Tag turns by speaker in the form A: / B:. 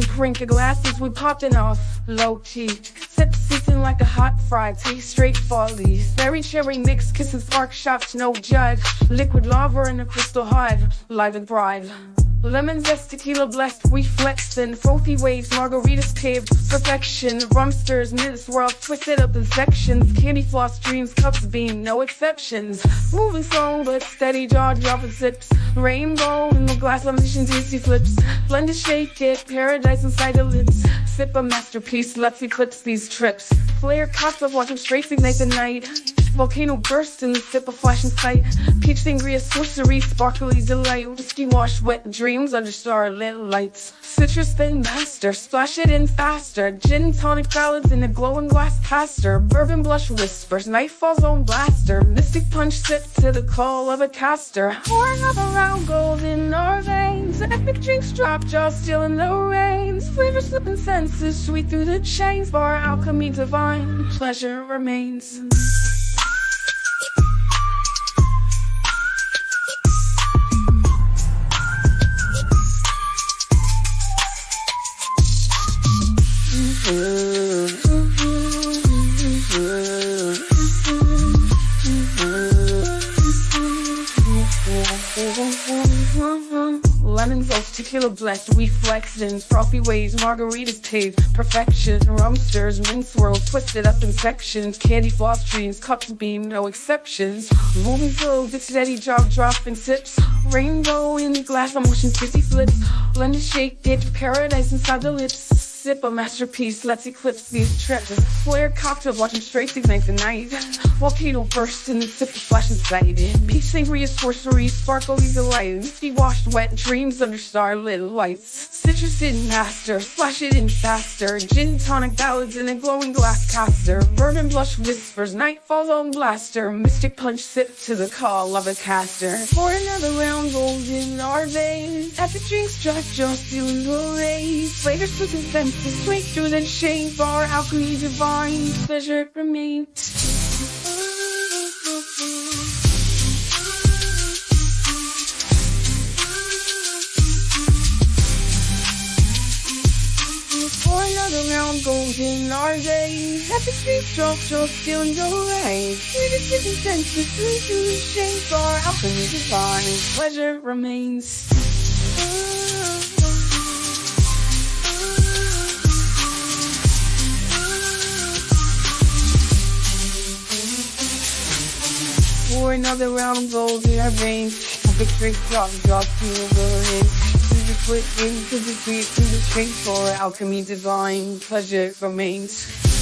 A: Drink of glasses, we popping off low key. Sip season like a hot fry, taste straight folly. Berry cherry mix, kissing spark shots, no judge. Liquid lava in a crystal hive, live and thrive. Lemon zest, tequila blessed, we flexin'. Frothy waves, margaritas paved, perfection. Rum stirs, minutes world, twisted up in sections. Candy floss dreams, cups beam, no exceptions. Moving slow but steady, jaw dropping sips. Rainbow in the glass, lemon tasty flips. Blend it, shake it, paradise inside the lips. Sip a masterpiece, let's eclipse these trips. Flare cops of watching straight ignite the night. Volcano burst in the sip of flashing sight. Peach sangria, sorcery, sparkly delight. Whiskey wash, wet dreams under starlit lights. Citrus thin master, splash it in faster. Gin tonic ballads in a glowing glass caster. Bourbon blush whispers, nightfall's on blaster. Mystic punch sip to the call of a caster. Pouring up around gold in our veins. Epic drinks drop, jaw still in the rains. Flavor slipping senses, sweet through the chains. Bar alchemy divine, pleasure remains. Lemons off tequila blessed, we flexed in frothy waves, margaritas taste, perfection, rum stirs, mint swirls, twisted up in sections, candy floss dreams, cups beam, no exceptions. Moving slow, the steady drop, drop and sips, rainbow in the glass, emotion, kissy flips, blend and shake, dip, paradise inside the lips. Sip a masterpiece, let's eclipse these trips. Flare cocktails, watching straight ignite the night. Volcano burst and sip the flash inside. Peach sangria, sorcery, sparkle sparkly delight. Misty washed wet dreams under starlit lights. Citrus in master, splash it in faster. Gin tonic ballads in a glowing glass caster. Bourbon blush whispers, nightfall's on blaster. Mystic punch sip to the call of a caster. Pour another round, gold in our veins. Epic drinks, just just feeling the rays. Flavors to the senses, sweet through the shade bar. Alchemy divine, pleasure remains. For another round gold in our days Epic streets drop, just feeling the rain Sweetest kissing senses, sweet through the shade bar Alchemy divine, pleasure remains Another round of gold in our veins. Epic streets drop, drop to the rain. Through the quick into the sweet, through the straight for alchemy divine, pleasure remains.